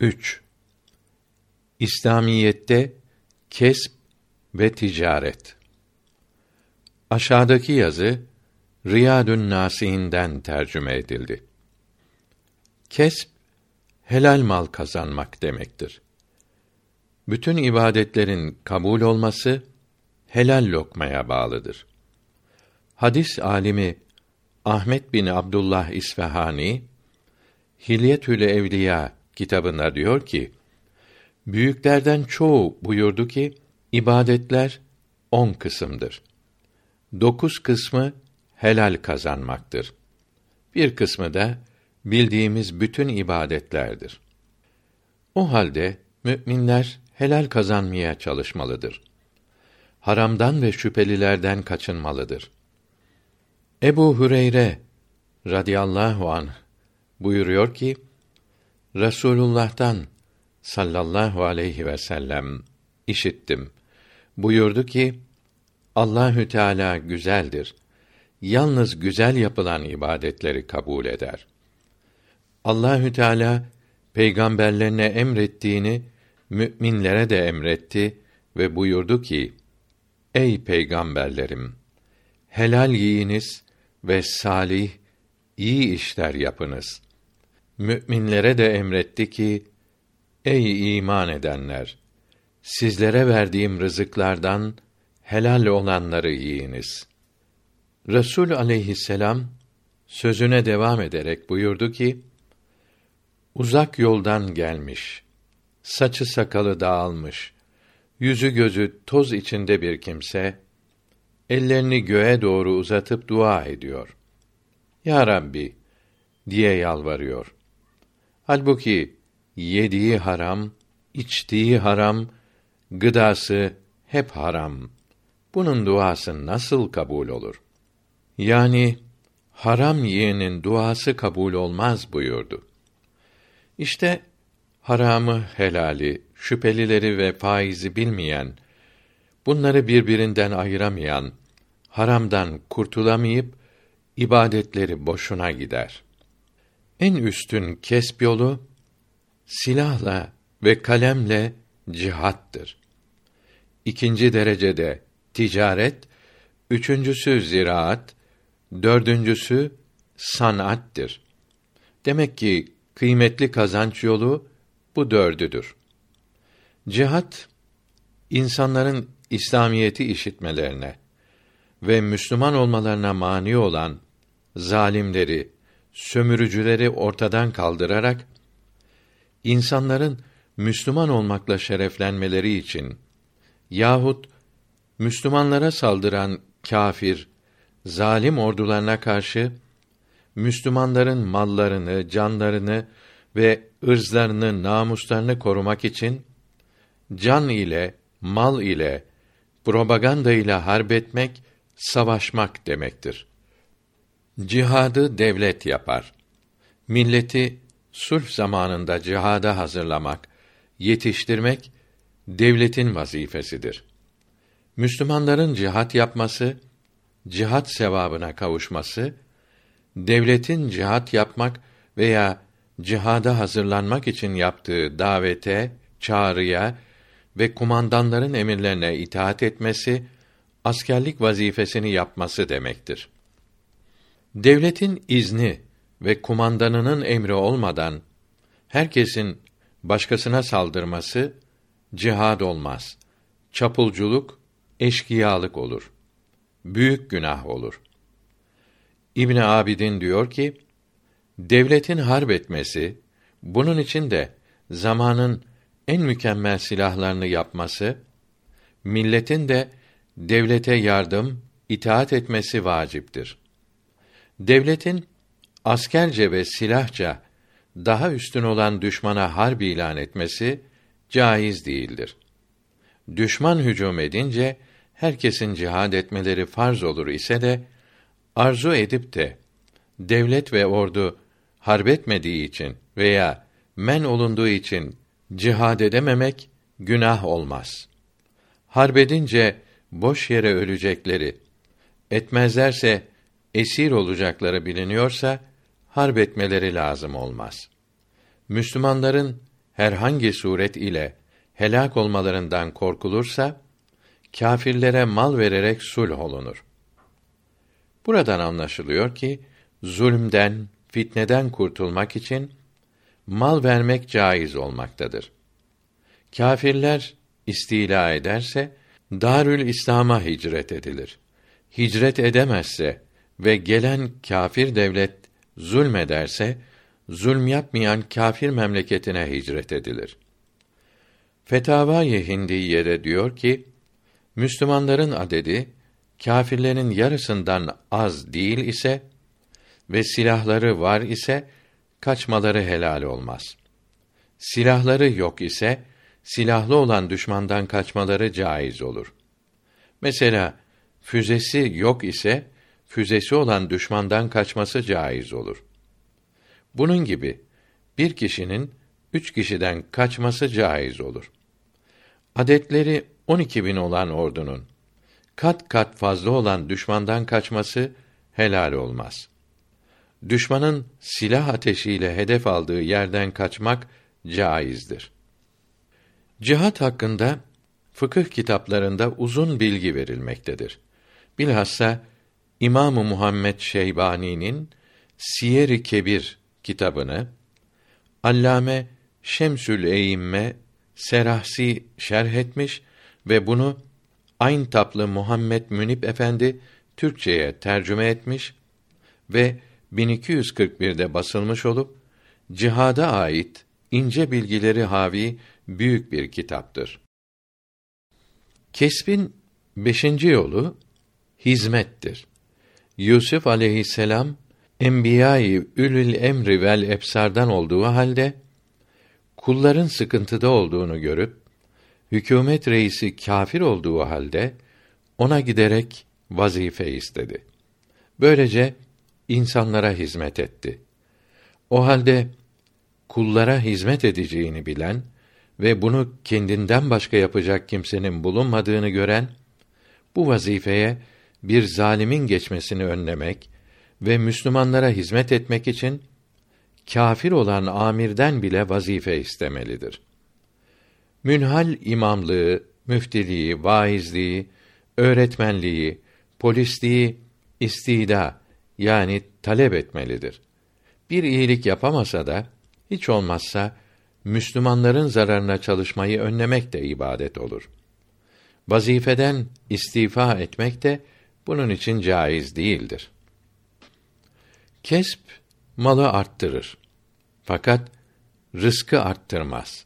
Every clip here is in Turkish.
3. İslamiyette kesb ve ticaret. Aşağıdaki yazı Riyadun Nasihinden tercüme edildi. Kesb helal mal kazanmak demektir. Bütün ibadetlerin kabul olması helal lokmaya bağlıdır. Hadis alimi Ahmet bin Abdullah İsfahani Hilyetül Evliya kitabında diyor ki: Büyüklerden çoğu buyurdu ki ibadetler on kısımdır. Dokuz kısmı helal kazanmaktır. Bir kısmı da bildiğimiz bütün ibadetlerdir. O halde müminler helal kazanmaya çalışmalıdır. Haramdan ve şüphelilerden kaçınmalıdır. Ebu Hüreyre radıyallahu anh buyuruyor ki Resulullah'tan sallallahu aleyhi ve sellem işittim. Buyurdu ki Allahü Teala güzeldir. Yalnız güzel yapılan ibadetleri kabul eder. Allahü Teala peygamberlerine emrettiğini müminlere de emretti ve buyurdu ki: Ey peygamberlerim, helal yiyiniz ve salih iyi işler yapınız. Müminlere de emretti ki: Ey iman edenler, sizlere verdiğim rızıklardan helal olanları yiyiniz. Resul aleyhisselam sözüne devam ederek buyurdu ki: Uzak yoldan gelmiş, saçı sakalı dağılmış, yüzü gözü toz içinde bir kimse ellerini göğe doğru uzatıp dua ediyor. Ya Rabbi diye yalvarıyor. Halbuki yediği haram, içtiği haram, gıdası hep haram. Bunun duası nasıl kabul olur? Yani haram yiyenin duası kabul olmaz buyurdu. İşte haramı, helali, şüphelileri ve faizi bilmeyen, bunları birbirinden ayıramayan, haramdan kurtulamayıp ibadetleri boşuna gider. En üstün kesb yolu silahla ve kalemle cihattır. İkinci derecede ticaret, üçüncüsü ziraat, dördüncüsü sanattır. Demek ki kıymetli kazanç yolu bu dördüdür. Cihat insanların İslamiyeti işitmelerine ve Müslüman olmalarına mani olan zalimleri, sömürücüleri ortadan kaldırarak insanların Müslüman olmakla şereflenmeleri için yahut Müslümanlara saldıran kâfir, zalim ordularına karşı Müslümanların mallarını, canlarını ve ırzlarını, namuslarını korumak için can ile, mal ile, propaganda ile harp etmek, savaşmak demektir. Cihadı devlet yapar. Milleti sulh zamanında cihada hazırlamak, yetiştirmek devletin vazifesidir. Müslümanların cihat yapması, cihat sevabına kavuşması, devletin cihat yapmak veya cihada hazırlanmak için yaptığı davete, çağrıya ve kumandanların emirlerine itaat etmesi, askerlik vazifesini yapması demektir. Devletin izni ve kumandanının emri olmadan herkesin başkasına saldırması cihad olmaz. Çapulculuk, eşkıyalık olur. Büyük günah olur. İbn Abidin diyor ki, devletin harp etmesi, bunun için de zamanın en mükemmel silahlarını yapması, milletin de devlete yardım, itaat etmesi vaciptir. Devletin askerce ve silahça daha üstün olan düşmana harp ilan etmesi caiz değildir. Düşman hücum edince herkesin cihad etmeleri farz olur ise de arzu edip de devlet ve ordu harp etmediği için veya men olunduğu için cihad edememek günah olmaz. Harp edince boş yere ölecekleri, etmezlerse esir olacakları biliniyorsa harp etmeleri lazım olmaz. Müslümanların herhangi suret ile helak olmalarından korkulursa kâfirlere mal vererek sulh olunur. Buradan anlaşılıyor ki zulümden, fitneden kurtulmak için mal vermek caiz olmaktadır. Kâfirler istila ederse Darül İslam'a hicret edilir. Hicret edemezse ve gelen kâfir devlet zulmederse zulm yapmayan kâfir memleketine hicret edilir. Fetavâ-i Hindiye'de diyor ki Müslümanların adedi kâfirlerin yarısından az değil ise ve silahları var ise kaçmaları helal olmaz. Silahları yok ise silahlı olan düşmandan kaçmaları caiz olur. Mesela füzesi yok ise füzesi olan düşmandan kaçması caiz olur. Bunun gibi bir kişinin üç kişiden kaçması caiz olur. Adetleri on iki bin olan ordunun kat kat fazla olan düşmandan kaçması helal olmaz. Düşmanın silah ateşiyle hedef aldığı yerden kaçmak caizdir. Cihat hakkında fıkıh kitaplarında uzun bilgi verilmektedir. Bilhassa İmamı Muhammed Şeybani'nin Siyer-i Kebir kitabını Allame Şemsül Eyimme Serahsi şerh etmiş ve bunu Ayn Taplı Muhammed Münip Efendi Türkçeye tercüme etmiş ve 1241'de basılmış olup cihada ait ince bilgileri havi büyük bir kitaptır. Kesbin beşinci yolu hizmettir. Yusuf aleyhisselam enbiya-i ülül emri vel ebsardan olduğu halde kulların sıkıntıda olduğunu görüp hükümet reisi kâfir olduğu halde ona giderek vazife istedi. Böylece insanlara hizmet etti. O halde kullara hizmet edeceğini bilen ve bunu kendinden başka yapacak kimsenin bulunmadığını gören bu vazifeye bir zalimin geçmesini önlemek ve Müslümanlara hizmet etmek için kâfir olan amirden bile vazife istemelidir. Münhal imamlığı, müftiliği, vaizliği, öğretmenliği, polisliği istida yani talep etmelidir. Bir iyilik yapamasa da hiç olmazsa Müslümanların zararına çalışmayı önlemek de ibadet olur. Vazifeden istifa etmek de bunun için caiz değildir. Kesp malı arttırır. Fakat rızkı arttırmaz.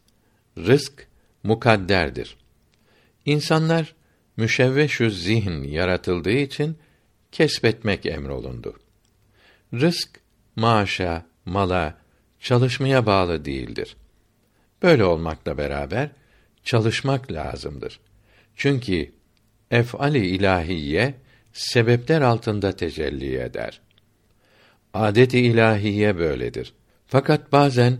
Rızk mukadderdir. İnsanlar müşevveşü zihin yaratıldığı için kesbetmek emrolundu. Rızk maaşa, mala, çalışmaya bağlı değildir. Böyle olmakla beraber çalışmak lazımdır. Çünkü ef'ali ilahiye sebepler altında tecelli eder. Adet-i ilahiye böyledir. Fakat bazen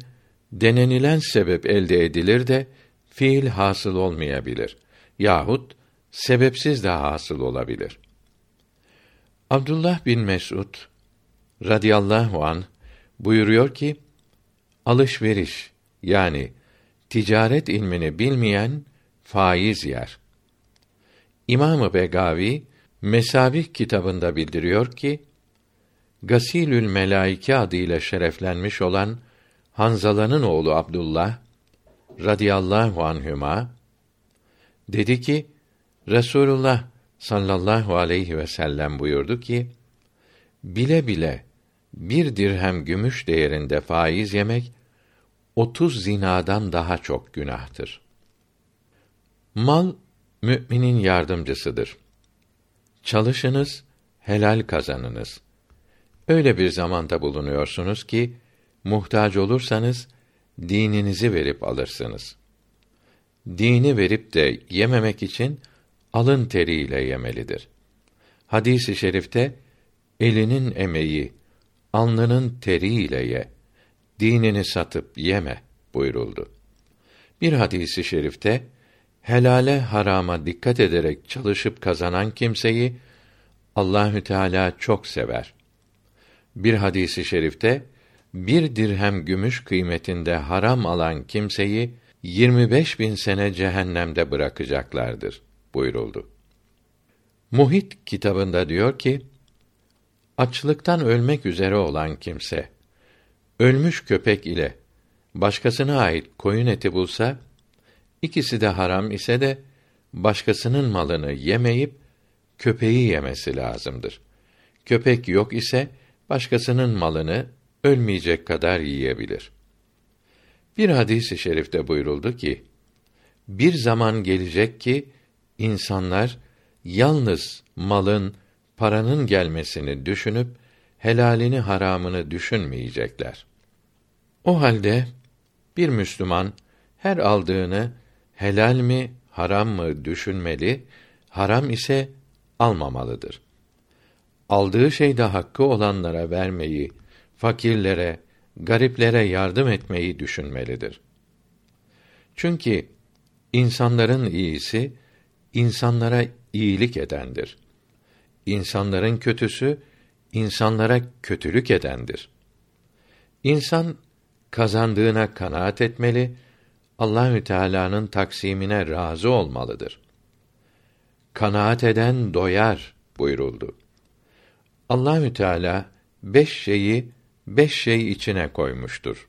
denenilen sebep elde edilir de fiil hasıl olmayabilir yahut sebepsiz de hasıl olabilir. Abdullah bin Mesud radıyallahu an buyuruyor ki alışveriş yani ticaret ilmini bilmeyen faiz yer. İmamı Begavi Mesabih kitabında bildiriyor ki Gasilül Melaike adıyla şereflenmiş olan Hanzala'nın oğlu Abdullah radıyallahu anhüma dedi ki Resulullah sallallahu aleyhi ve sellem buyurdu ki bile bile bir dirhem gümüş değerinde faiz yemek otuz zinadan daha çok günahtır. Mal müminin yardımcısıdır. Çalışınız, helal kazanınız. Öyle bir zamanda bulunuyorsunuz ki muhtaç olursanız dininizi verip alırsınız. Dini verip de yememek için alın teriyle yemelidir. Hadisi i şerifte elinin emeği, alnının teriyle ye, dinini satıp yeme buyuruldu. Bir hadisi i şerifte helale harama dikkat ederek çalışıp kazanan kimseyi Allahü Teala çok sever. Bir hadisi şerifte bir dirhem gümüş kıymetinde haram alan kimseyi 25 bin sene cehennemde bırakacaklardır buyuruldu. Muhit kitabında diyor ki, açlıktan ölmek üzere olan kimse, ölmüş köpek ile başkasına ait koyun eti bulsa, ikisi de haram ise de, başkasının malını yemeyip, köpeği yemesi lazımdır. Köpek yok ise, başkasının malını ölmeyecek kadar yiyebilir. Bir hadis-i şerifte buyuruldu ki, bir zaman gelecek ki, insanlar, yalnız malın, paranın gelmesini düşünüp, helalini haramını düşünmeyecekler. O halde, bir Müslüman, her aldığını, helal mi, haram mı düşünmeli, haram ise almamalıdır. Aldığı şeyde hakkı olanlara vermeyi, fakirlere, gariplere yardım etmeyi düşünmelidir. Çünkü insanların iyisi insanlara iyilik edendir. İnsanların kötüsü insanlara kötülük edendir. İnsan kazandığına kanaat etmeli, Allahü Teala'nın taksimine razı olmalıdır. Kanaat eden doyar buyuruldu. Allahü Teala beş şeyi beş şey içine koymuştur.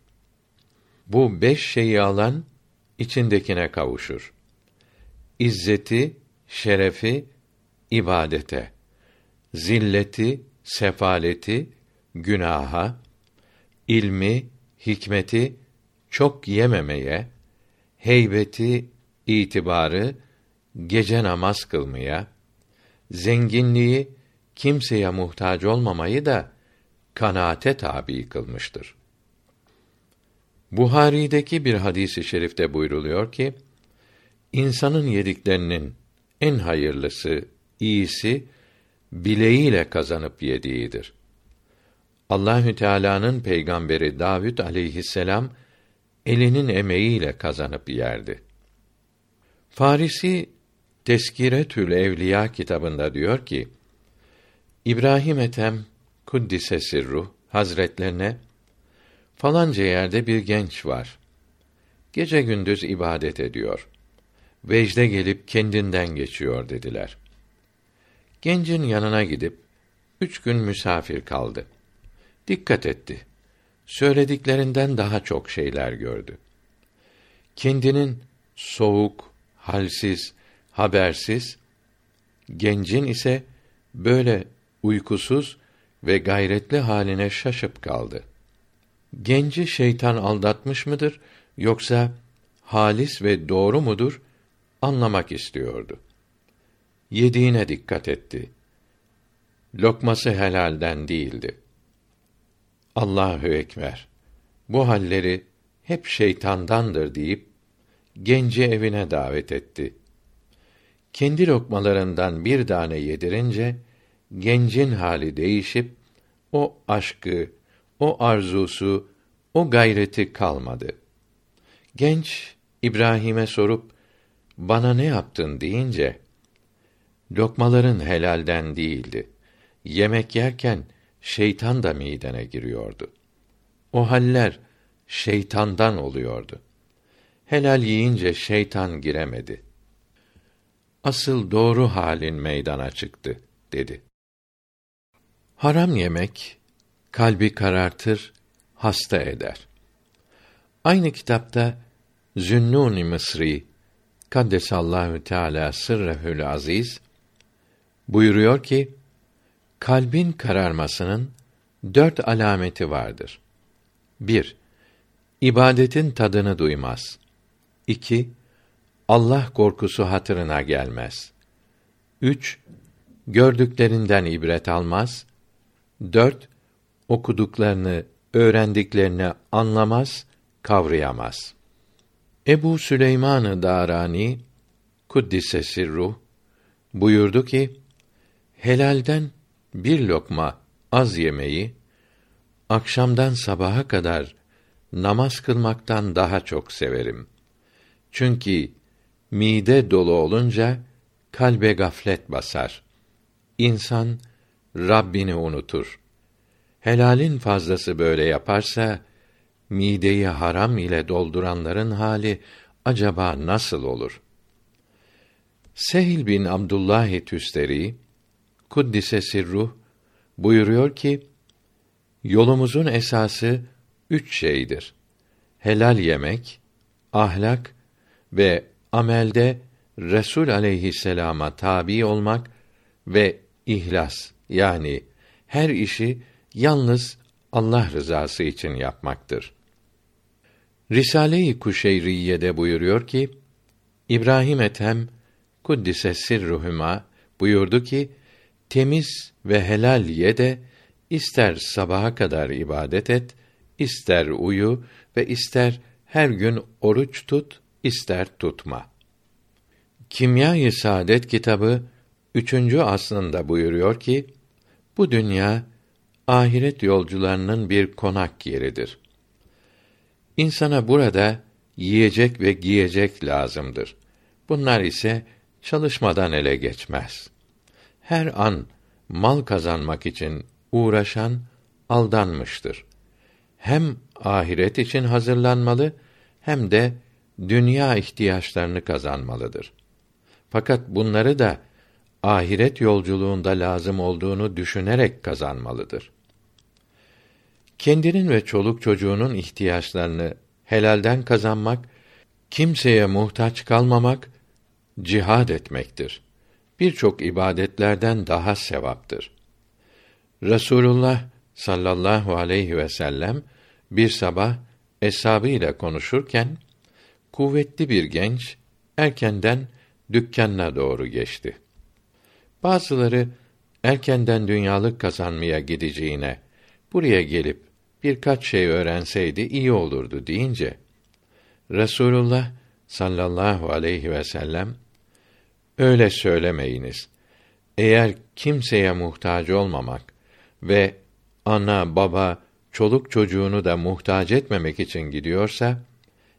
Bu beş şeyi alan içindekine kavuşur. İzzeti, şerefi, ibadete, zilleti, sefaleti, günaha, ilmi, hikmeti çok yememeye, heybeti, itibarı gece namaz kılmaya, zenginliği kimseye muhtaç olmamayı da kanaate tabi kılmıştır. Buhari'deki bir hadisi i şerifte buyruluyor ki, insanın yediklerinin en hayırlısı, iyisi bileğiyle kazanıp yediğidir. Allahü Teala'nın peygamberi Davud aleyhisselam elinin emeğiyle kazanıp yerdi. Farisi Teskiretül Evliya kitabında diyor ki: İbrahim Ethem kuddise sirruh hazretlerine falanca yerde bir genç var. Gece gündüz ibadet ediyor. Vecde gelip kendinden geçiyor dediler. Gencin yanına gidip üç gün misafir kaldı. Dikkat etti. Söylediklerinden daha çok şeyler gördü. Kendinin soğuk, halsiz, habersiz, gencin ise böyle uykusuz ve gayretli haline şaşıp kaldı. Genci şeytan aldatmış mıdır yoksa halis ve doğru mudur anlamak istiyordu. Yediğine dikkat etti. Lokması helalden değildi. Allahü ekber. Bu halleri hep şeytandandır deyip genci evine davet etti. Kendi lokmalarından bir tane yedirince gencin hali değişip o aşkı, o arzusu, o gayreti kalmadı. Genç İbrahim'e sorup bana ne yaptın deyince lokmaların helalden değildi. Yemek yerken şeytan da midene giriyordu. O haller şeytandan oluyordu. Helal yiyince şeytan giremedi. Asıl doğru halin meydana çıktı dedi. Haram yemek kalbi karartır, hasta eder. Aynı kitapta Zünnûn-i Mısri Kaddesallahu Teala sırrehül aziz buyuruyor ki kalbin kararmasının dört alameti vardır. 1. İbadetin tadını duymaz. 2. Allah korkusu hatırına gelmez. 3. Gördüklerinden ibret almaz. 4. Okuduklarını, öğrendiklerini anlamaz, kavrayamaz. Ebu Süleyman-ı Darani kuddise sirruh buyurdu ki helalden bir lokma az yemeyi akşamdan sabaha kadar namaz kılmaktan daha çok severim. Çünkü mide dolu olunca kalbe gaflet basar. İnsan Rabbini unutur. Helalin fazlası böyle yaparsa mideyi haram ile dolduranların hali acaba nasıl olur? Sehil bin Abdullah Tüsteri kuddise sirruh buyuruyor ki yolumuzun esası üç şeydir. Helal yemek, ahlak ve amelde Resul aleyhisselama tabi olmak ve ihlas yani her işi yalnız Allah rızası için yapmaktır. Risale-i Kuşeyriye'de buyuruyor ki İbrahim Ethem kuddise sirruhuma buyurdu ki temiz ve helal ye de ister sabaha kadar ibadet et, ister uyu ve ister her gün oruç tut, ister tutma. Kimya-i Saadet kitabı üçüncü aslında buyuruyor ki bu dünya ahiret yolcularının bir konak yeridir. İnsana burada yiyecek ve giyecek lazımdır. Bunlar ise çalışmadan ele geçmez. Her an mal kazanmak için uğraşan aldanmıştır. Hem ahiret için hazırlanmalı hem de dünya ihtiyaçlarını kazanmalıdır. Fakat bunları da ahiret yolculuğunda lazım olduğunu düşünerek kazanmalıdır. Kendinin ve çoluk çocuğunun ihtiyaçlarını helalden kazanmak, kimseye muhtaç kalmamak, cihad etmektir. Birçok ibadetlerden daha sevaptır. Resulullah sallallahu aleyhi ve sellem bir sabah eshabıyla konuşurken kuvvetli bir genç erkenden dükkanına doğru geçti. Bazıları erkenden dünyalık kazanmaya gideceğine buraya gelip birkaç şey öğrenseydi iyi olurdu deyince Resulullah sallallahu aleyhi ve sellem öyle söylemeyiniz. Eğer kimseye muhtaç olmamak ve ana, baba, çoluk çocuğunu da muhtaç etmemek için gidiyorsa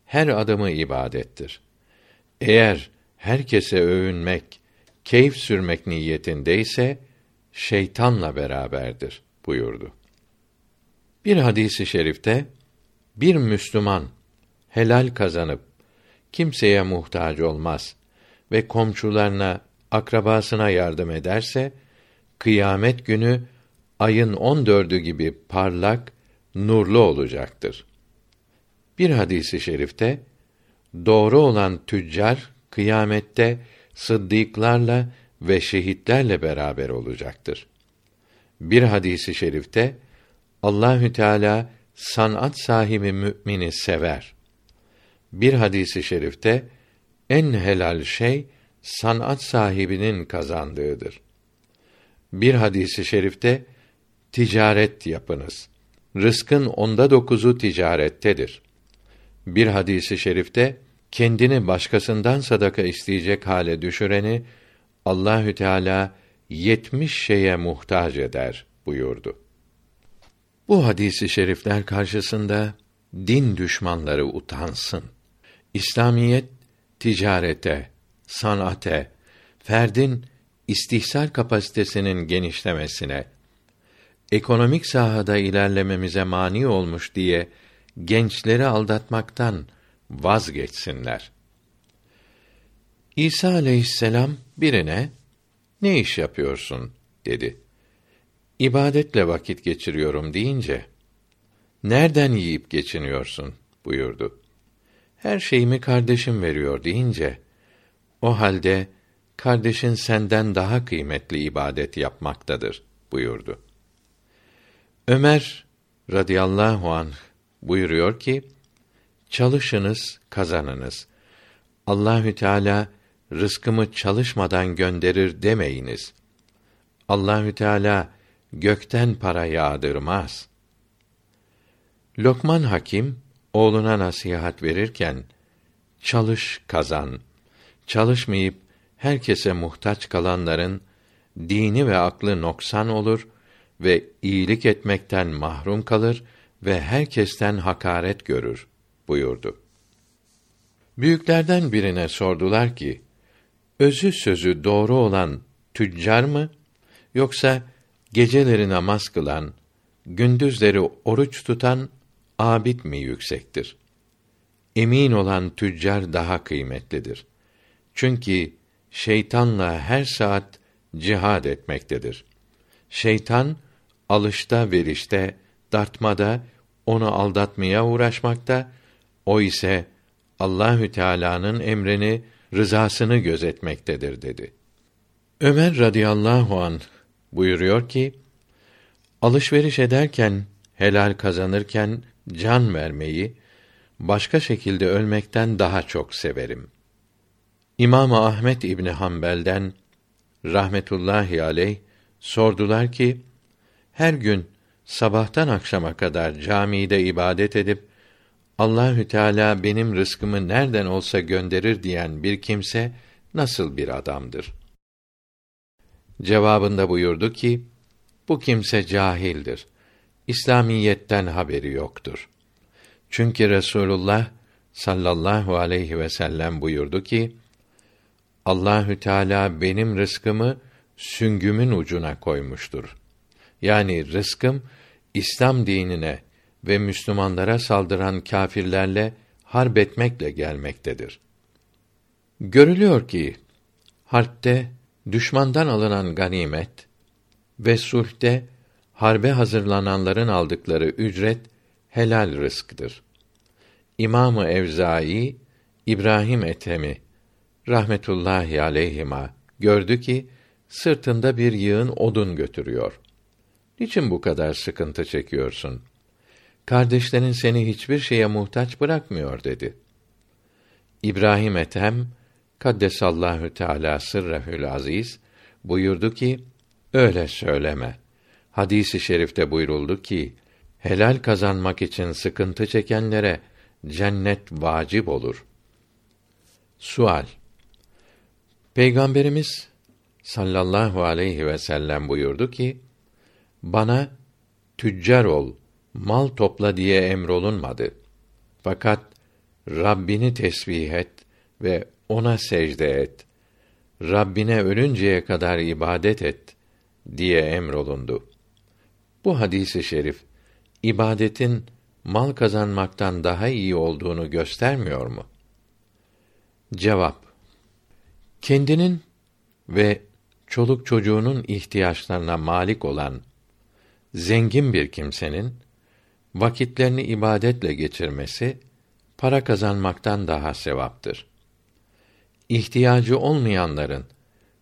her adımı ibadettir. Eğer herkese övünmek, keyif sürmek niyetindeyse şeytanla beraberdir buyurdu. Bir hadisi şerifte bir Müslüman helal kazanıp kimseye muhtaç olmaz ve komşularına, akrabasına yardım ederse kıyamet günü ayın on dördü gibi parlak, nurlu olacaktır. Bir hadisi şerifte doğru olan tüccar kıyamette sıddıklarla ve şehitlerle beraber olacaktır. Bir hadisi şerifte Allahü Teala sanat sahibi mümini sever. Bir hadisi şerifte en helal şey sanat sahibinin kazandığıdır. Bir hadisi şerifte ticaret yapınız. Rızkın onda dokuzu ticarettedir. Bir hadisi şerifte kendini başkasından sadaka isteyecek hale düşüreni Allahü Teala yetmiş şeye muhtaç eder buyurdu. Bu hadisi şerifler karşısında din düşmanları utansın. İslamiyet ticarete, sanate, ferdin istihsal kapasitesinin genişlemesine, ekonomik sahada ilerlememize mani olmuş diye gençleri aldatmaktan vazgeçsinler. İsa aleyhisselam birine ne iş yapıyorsun dedi. İbadetle vakit geçiriyorum deyince nereden yiyip geçiniyorsun buyurdu. Her şeyimi kardeşim veriyor deyince o halde kardeşin senden daha kıymetli ibadet yapmaktadır buyurdu. Ömer radıyallahu anh buyuruyor ki çalışınız kazanınız. Allahü Teala rızkımı çalışmadan gönderir demeyiniz. Allahü Teala gökten para yağdırmaz. Lokman Hakim oğluna nasihat verirken çalış kazan. Çalışmayıp herkese muhtaç kalanların dini ve aklı noksan olur ve iyilik etmekten mahrum kalır ve herkesten hakaret görür buyurdu. Büyüklerden birine sordular ki, özü sözü doğru olan tüccar mı, yoksa geceleri namaz kılan, gündüzleri oruç tutan abid mi yüksektir? Emin olan tüccar daha kıymetlidir. Çünkü şeytanla her saat cihad etmektedir. Şeytan alışta verişte, dartmada onu aldatmaya uğraşmakta, o ise Allahü Teala'nın emrini, rızasını gözetmektedir dedi. Ömer radıyallahu an buyuruyor ki: Alışveriş ederken, helal kazanırken can vermeyi başka şekilde ölmekten daha çok severim. İmam Ahmet İbni Hanbel'den rahmetullahi aleyh sordular ki her gün sabahtan akşama kadar camide ibadet edip Allahü Teala benim rızkımı nereden olsa gönderir diyen bir kimse nasıl bir adamdır? Cevabında buyurdu ki bu kimse cahildir. İslamiyetten haberi yoktur. Çünkü Resulullah sallallahu aleyhi ve sellem buyurdu ki Allahü Teala benim rızkımı süngümün ucuna koymuştur. Yani rızkım İslam dinine ve Müslümanlara saldıran kâfirlerle harp etmekle gelmektedir. Görülüyor ki harpte düşmandan alınan ganimet ve sulhte harbe hazırlananların aldıkları ücret helal rızktır. İmamı Evzai İbrahim Etemi rahmetullahi aleyhima gördü ki sırtında bir yığın odun götürüyor. Niçin bu kadar sıkıntı çekiyorsun? Kardeşlerin seni hiçbir şeye muhtaç bırakmıyor dedi. İbrahim Ethem Kaddesallahu Teala sırrehül aziz buyurdu ki öyle söyleme. Hadisi i şerifte buyuruldu ki helal kazanmak için sıkıntı çekenlere cennet vacip olur. Sual Peygamberimiz sallallahu aleyhi ve sellem buyurdu ki bana tüccar ol, mal topla diye emrolunmadı. Fakat Rabbini tesbih et ve ona secde et. Rabbine ölünceye kadar ibadet et diye emrolundu. Bu hadisi şerif ibadetin mal kazanmaktan daha iyi olduğunu göstermiyor mu? Cevap Kendinin ve çoluk çocuğunun ihtiyaçlarına malik olan zengin bir kimsenin vakitlerini ibadetle geçirmesi para kazanmaktan daha sevaptır. İhtiyacı olmayanların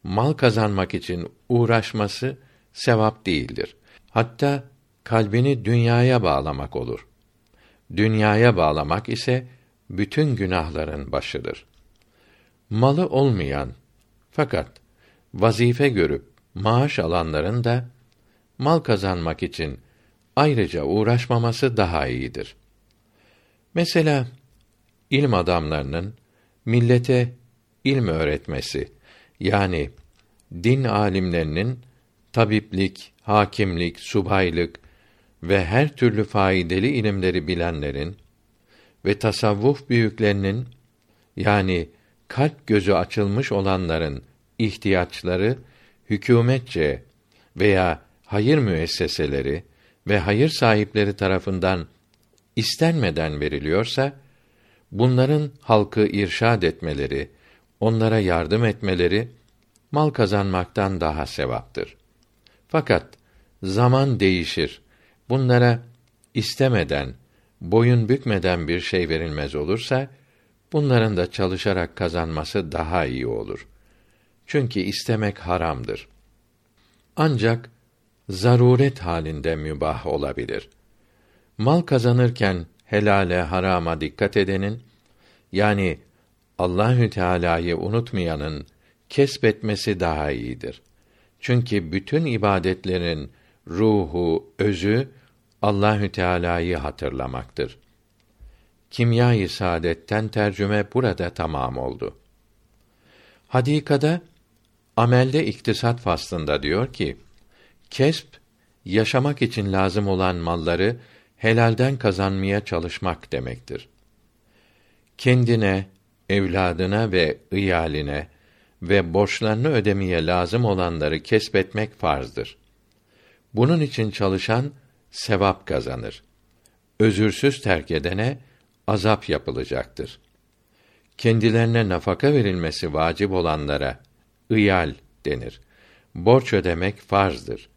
mal kazanmak için uğraşması sevap değildir. Hatta kalbini dünyaya bağlamak olur. Dünyaya bağlamak ise bütün günahların başıdır. Malı olmayan fakat vazife görüp maaş alanların da mal kazanmak için ayrıca uğraşmaması daha iyidir. Mesela ilim adamlarının millete ilm öğretmesi yani din alimlerinin tabiplik, hakimlik, subaylık ve her türlü faydalı ilimleri bilenlerin ve tasavvuf büyüklerinin yani kalp gözü açılmış olanların ihtiyaçları hükümetçe veya hayır müesseseleri ve hayır sahipleri tarafından istenmeden veriliyorsa bunların halkı irşad etmeleri, onlara yardım etmeleri mal kazanmaktan daha sevaptır. Fakat zaman değişir. Bunlara istemeden, boyun bükmeden bir şey verilmez olursa bunların da çalışarak kazanması daha iyi olur. Çünkü istemek haramdır. Ancak zaruret halinde mübah olabilir. Mal kazanırken helale harama dikkat edenin yani Allahü Teala'yı unutmayanın kesbetmesi daha iyidir. Çünkü bütün ibadetlerin ruhu, özü Allahü Teala'yı hatırlamaktır. Kimya-i Saadet'ten tercüme burada tamam oldu. Hadikada amelde iktisat faslında diyor ki: Kesp yaşamak için lazım olan malları helalden kazanmaya çalışmak demektir. Kendine, evladına ve iyaline ve borçlarını ödemeye lazım olanları kesbetmek farzdır. Bunun için çalışan sevap kazanır. Özürsüz terk edene azap yapılacaktır. Kendilerine nafaka verilmesi vacip olanlara ıyal denir. Borç ödemek farzdır.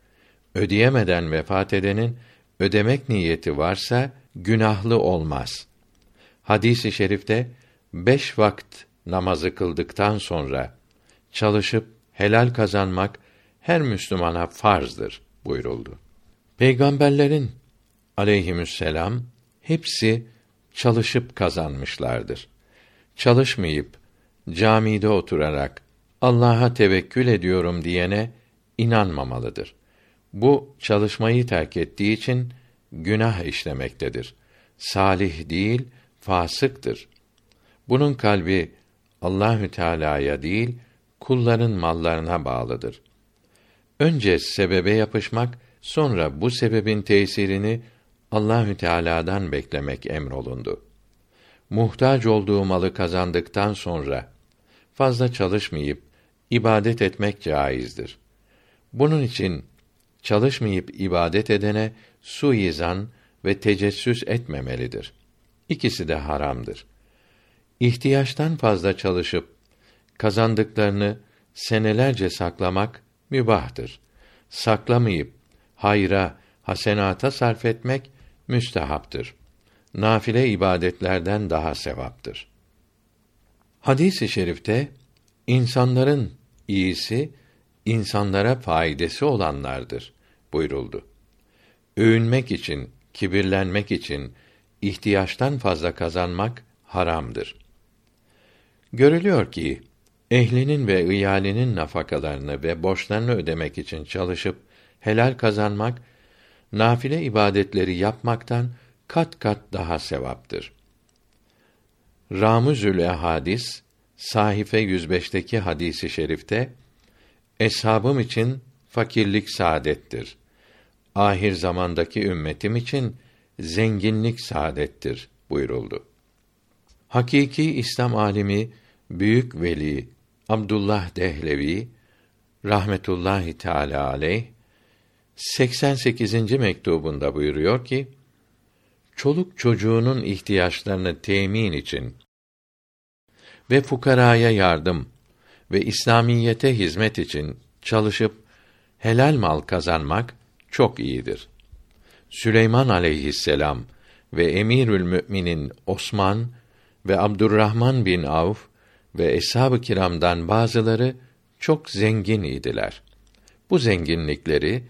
Ödeyemeden vefat edenin ödemek niyeti varsa günahlı olmaz. Hadisi i şerifte beş vakit namazı kıldıktan sonra çalışıp helal kazanmak her Müslümana farzdır buyuruldu. Peygamberlerin aleyhisselam hepsi çalışıp kazanmışlardır. Çalışmayıp camide oturarak Allah'a tevekkül ediyorum diyene inanmamalıdır. Bu çalışmayı terk ettiği için günah işlemektedir. Salih değil, fasıktır. Bunun kalbi Allahü Teala'ya değil, kulların mallarına bağlıdır. Önce sebebe yapışmak, sonra bu sebebin tesirini Allahü Teala'dan beklemek emrolundu. Muhtaç olduğu malı kazandıktan sonra fazla çalışmayıp ibadet etmek caizdir. Bunun için çalışmayıp ibadet edene suizan ve tecessüs etmemelidir. İkisi de haramdır. İhtiyaçtan fazla çalışıp kazandıklarını senelerce saklamak mübahtır. Saklamayıp hayra, hasenata sarf etmek müstehaptır. Nafile ibadetlerden daha sevaptır. Hadis-i şerifte insanların iyisi insanlara faydası olanlardır buyuruldu. Övünmek için, kibirlenmek için ihtiyaçtan fazla kazanmak haramdır. Görülüyor ki ehlinin ve iyalinin nafakalarını ve borçlarını ödemek için çalışıp helal kazanmak nafile ibadetleri yapmaktan kat kat daha sevaptır. Ramuzül Hadis sahife 105'teki hadisi şerifte eshabım için fakirlik saadettir. Ahir zamandaki ümmetim için zenginlik saadettir buyuruldu. Hakiki İslam alimi büyük veli Abdullah Dehlevi rahmetullahi teala aleyh 88. mektubunda buyuruyor ki çoluk çocuğunun ihtiyaçlarını temin için ve fukaraya yardım ve İslamiyete hizmet için çalışıp helal mal kazanmak çok iyidir. Süleyman aleyhisselam ve Emirül Müminin Osman ve Abdurrahman bin Avf ve eshab-ı kiramdan bazıları çok zengin idiler. Bu zenginlikleri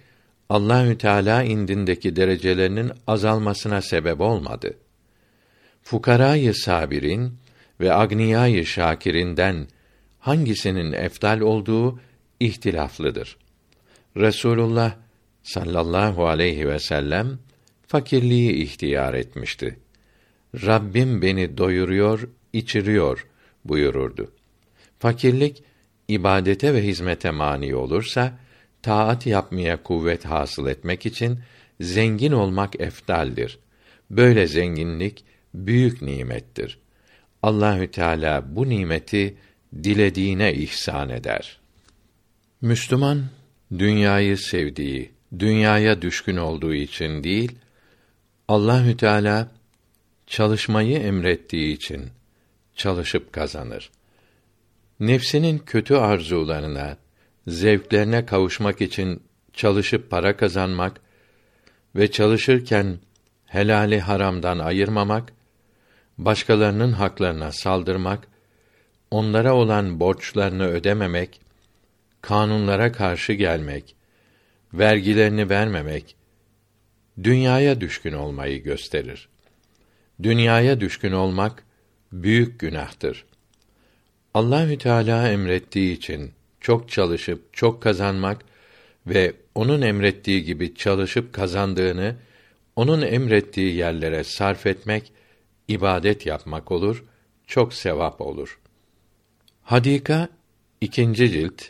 Allahü Teala indindeki derecelerinin azalmasına sebep olmadı. Fukarayı sabirin ve agniyayı şakirinden hangisinin efdal olduğu ihtilaflıdır. Resulullah sallallahu aleyhi ve sellem fakirliği ihtiyar etmişti. Rabbim beni doyuruyor, içiriyor buyururdu. Fakirlik ibadete ve hizmete mani olursa taat yapmaya kuvvet hasıl etmek için zengin olmak eftaldir. Böyle zenginlik büyük nimettir. Allahü Teala bu nimeti dilediğine ihsan eder. Müslüman dünyayı sevdiği, dünyaya düşkün olduğu için değil, Allahü Teala çalışmayı emrettiği için çalışıp kazanır. Nefsinin kötü arzularına, zevklerine kavuşmak için çalışıp para kazanmak ve çalışırken helali haramdan ayırmamak, başkalarının haklarına saldırmak, onlara olan borçlarını ödememek, kanunlara karşı gelmek, vergilerini vermemek, dünyaya düşkün olmayı gösterir. Dünyaya düşkün olmak büyük günahtır. Allahü Teala emrettiği için çok çalışıp çok kazanmak ve onun emrettiği gibi çalışıp kazandığını onun emrettiği yerlere sarf etmek ibadet yapmak olur, çok sevap olur. Hadika ikinci cilt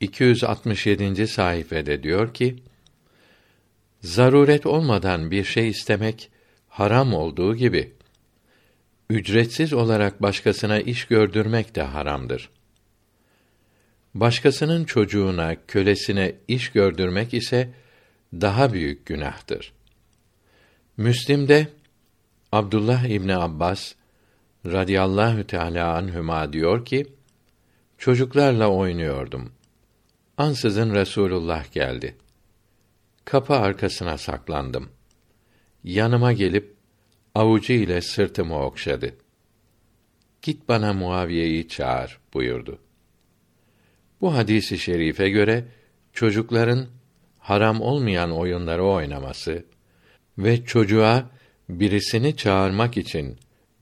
267. sayfede diyor ki: Zaruret olmadan bir şey istemek haram olduğu gibi ücretsiz olarak başkasına iş gördürmek de haramdır. Başkasının çocuğuna, kölesine iş gördürmek ise daha büyük günahtır. Müslim'de Abdullah İbni Abbas radıyallahu teala anhüma diyor ki çocuklarla oynuyordum. Ansızın Resulullah geldi. Kapı arkasına saklandım. Yanıma gelip avucu ile sırtımı okşadı. Git bana Muaviye'yi çağır buyurdu. Bu hadisi şerife göre çocukların haram olmayan oyunları oynaması ve çocuğa birisini çağırmak için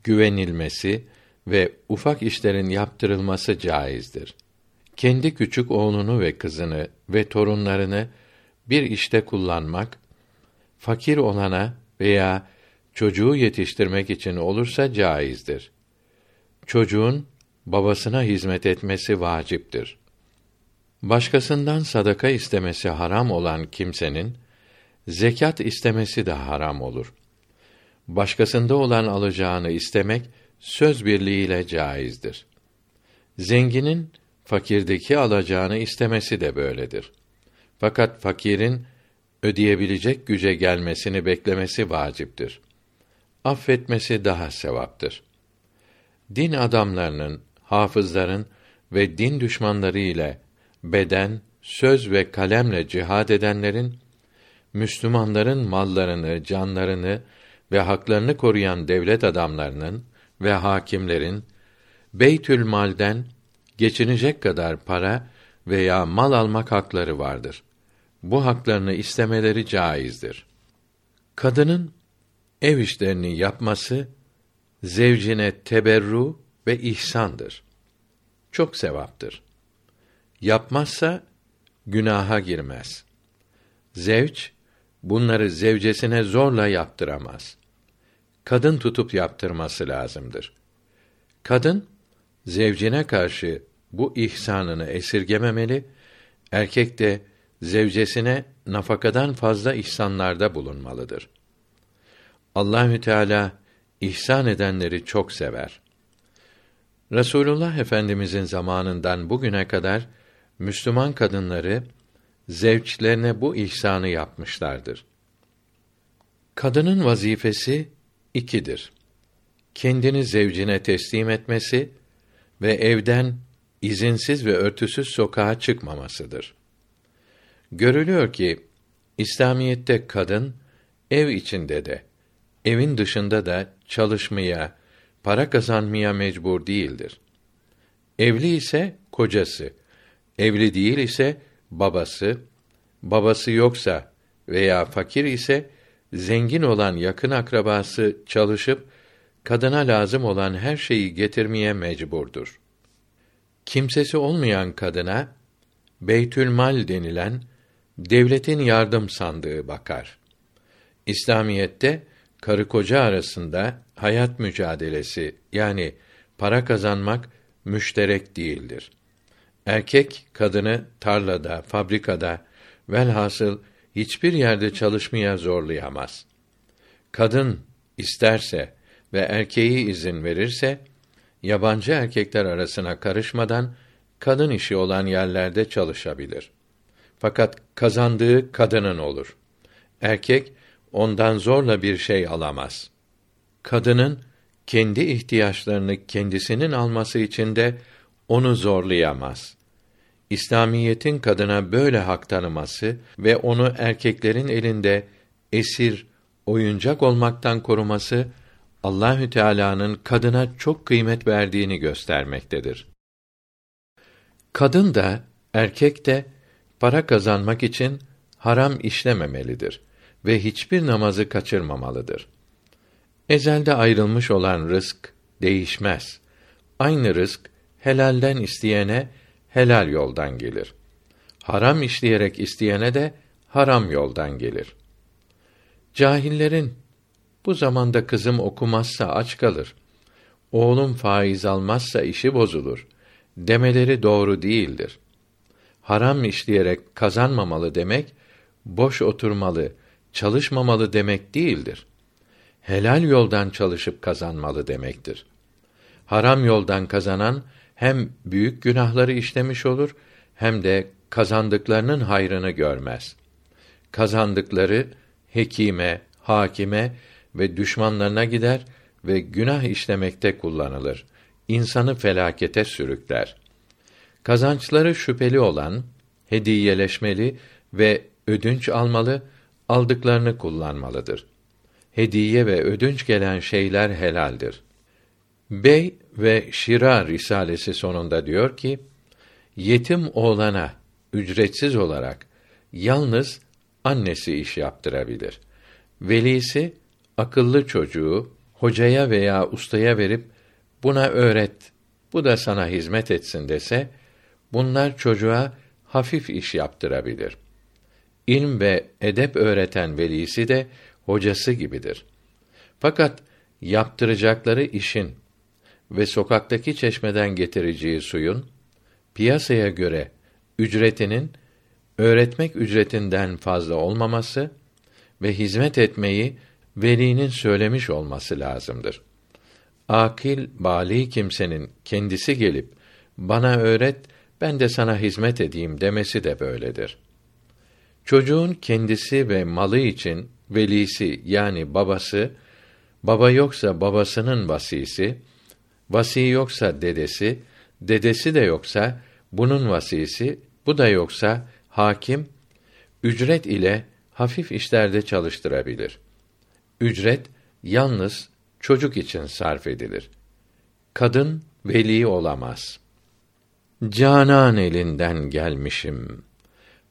güvenilmesi ve ufak işlerin yaptırılması caizdir. Kendi küçük oğlunu ve kızını ve torunlarını bir işte kullanmak fakir olana veya çocuğu yetiştirmek için olursa caizdir. Çocuğun babasına hizmet etmesi vaciptir. Başkasından sadaka istemesi haram olan kimsenin zekat istemesi de haram olur. Başkasında olan alacağını istemek söz birliğiyle caizdir. Zenginin fakirdeki alacağını istemesi de böyledir. Fakat fakirin ödeyebilecek güce gelmesini beklemesi vaciptir. Affetmesi daha sevaptır. Din adamlarının, hafızların ve din düşmanları ile beden, söz ve kalemle cihad edenlerin Müslümanların mallarını, canlarını ve haklarını koruyan devlet adamlarının ve hakimlerin Beytül Mal'den geçinecek kadar para veya mal almak hakları vardır. Bu haklarını istemeleri caizdir. Kadının ev işlerini yapması zevcine teberru ve ihsandır. Çok sevaptır. Yapmazsa günaha girmez. Zevç bunları zevcesine zorla yaptıramaz. Kadın tutup yaptırması lazımdır. Kadın zevcine karşı bu ihsanını esirgememeli, erkek de zevcesine nafakadan fazla ihsanlarda bulunmalıdır. Allahü Teala ihsan edenleri çok sever. Resulullah Efendimizin zamanından bugüne kadar Müslüman kadınları zevçlerine bu ihsanı yapmışlardır. Kadının vazifesi ikidir. Kendini zevcine teslim etmesi ve evden izinsiz ve örtüsüz sokağa çıkmamasıdır. Görülüyor ki İslamiyette kadın ev içinde de evin dışında da çalışmaya, para kazanmaya mecbur değildir. Evli ise kocası, evli değil ise babası, babası yoksa veya fakir ise zengin olan yakın akrabası çalışıp kadına lazım olan her şeyi getirmeye mecburdur. Kimsesi olmayan kadına Beytülmal denilen devletin yardım sandığı bakar. İslamiyette karı koca arasında hayat mücadelesi yani para kazanmak müşterek değildir. Erkek kadını tarlada, fabrikada velhasıl hiçbir yerde çalışmaya zorlayamaz. Kadın isterse ve erkeği izin verirse yabancı erkekler arasına karışmadan kadın işi olan yerlerde çalışabilir. Fakat kazandığı kadının olur. Erkek ondan zorla bir şey alamaz. Kadının kendi ihtiyaçlarını kendisinin alması için de onu zorlayamaz. İslamiyetin kadına böyle hak tanıması ve onu erkeklerin elinde esir, oyuncak olmaktan koruması Allahü Teala'nın kadına çok kıymet verdiğini göstermektedir. Kadın da erkek de para kazanmak için haram işlememelidir ve hiçbir namazı kaçırmamalıdır. Ezelde ayrılmış olan rızk değişmez. Aynı rızk helalden isteyene helal yoldan gelir. Haram işleyerek isteyene de haram yoldan gelir. Cahillerin bu zamanda kızım okumazsa aç kalır. Oğlum faiz almazsa işi bozulur demeleri doğru değildir. Haram işleyerek kazanmamalı demek boş oturmalı, çalışmamalı demek değildir. Helal yoldan çalışıp kazanmalı demektir. Haram yoldan kazanan hem büyük günahları işlemiş olur hem de kazandıklarının hayrını görmez. Kazandıkları hekime, hakime ve düşmanlarına gider ve günah işlemekte kullanılır. İnsanı felakete sürükler. Kazançları şüpheli olan hediyeleşmeli ve ödünç almalı, aldıklarını kullanmalıdır. Hediye ve ödünç gelen şeyler helaldir. Bey ve Şira risalesi sonunda diyor ki: Yetim oğlana ücretsiz olarak yalnız annesi iş yaptırabilir. Velisi akıllı çocuğu hocaya veya ustaya verip buna öğret, bu da sana hizmet etsin dese, bunlar çocuğa hafif iş yaptırabilir. İlm ve edep öğreten velisi de hocası gibidir. Fakat yaptıracakları işin ve sokaktaki çeşmeden getireceği suyun piyasaya göre ücretinin öğretmek ücretinden fazla olmaması ve hizmet etmeyi velinin söylemiş olması lazımdır. Akil, bali kimsenin kendisi gelip bana öğret, ben de sana hizmet edeyim demesi de böyledir. Çocuğun kendisi ve malı için velisi yani babası, baba yoksa babasının vasisi, vasi yoksa dedesi, dedesi de yoksa bunun vasisi, bu da yoksa hakim ücret ile hafif işlerde çalıştırabilir. Ücret yalnız çocuk için sarf edilir. Kadın veli olamaz. Canan elinden gelmişim.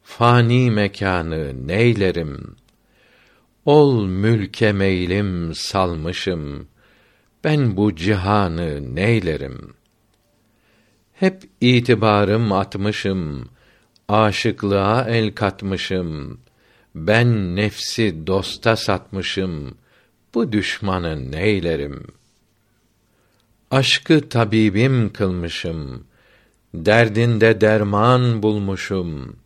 Fani mekanı neylerim? Ol mülke meylim salmışım. Ben bu cihanı neylerim? Hep itibarım atmışım, aşıklığa el katmışım. Ben nefsi dosta satmışım. Bu düşmanı neylerim? Aşkı tabibim kılmışım. Derdinde derman bulmuşum.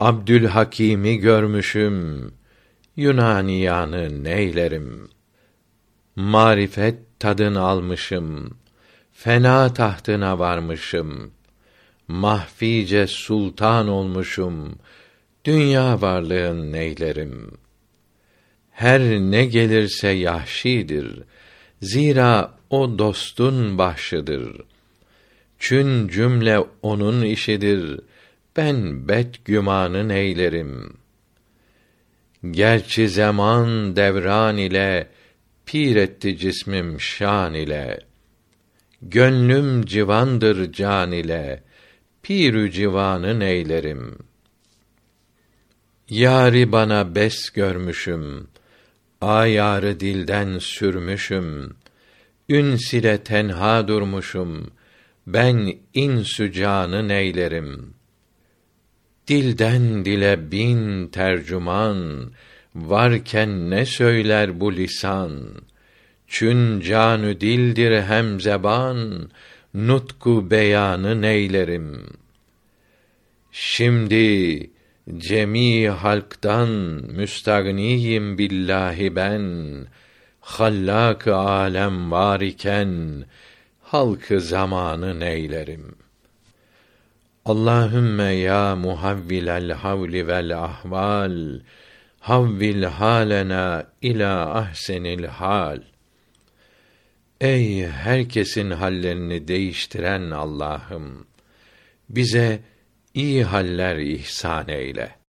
Abdülhakim'i görmüşüm. Yunaniyanı neylerim? Marifet tadını almışım. Fena tahtına varmışım. Mahfice sultan olmuşum. Dünya varlığın neylerim? Her ne gelirse yahşidir. Zira o dostun bahşıdır. Çün cümle onun işidir. Ben bet gümanı neylerim? Gerçi zaman devran ile pir etti cismim şan ile. Gönlüm civandır can ile. Pirü civanı neylerim? Yari bana bes görmüşüm. Ayarı dilden sürmüşüm. Üns ile tenha durmuşum. Ben insü canı neylerim? Dilden dile bin tercüman, varken ne söyler bu lisan? Çün canü dildir hem zeban, nutku beyanı neylerim? Şimdi cemi halktan müstagniyim billahi ben hallak alem var iken halkı zamanı neylerim Allahümme ya muhavvilel havli vel ahval havvil halena ila ahsenil hal Ey herkesin hallerini değiştiren Allah'ım bize iyi haller ihsan eyle.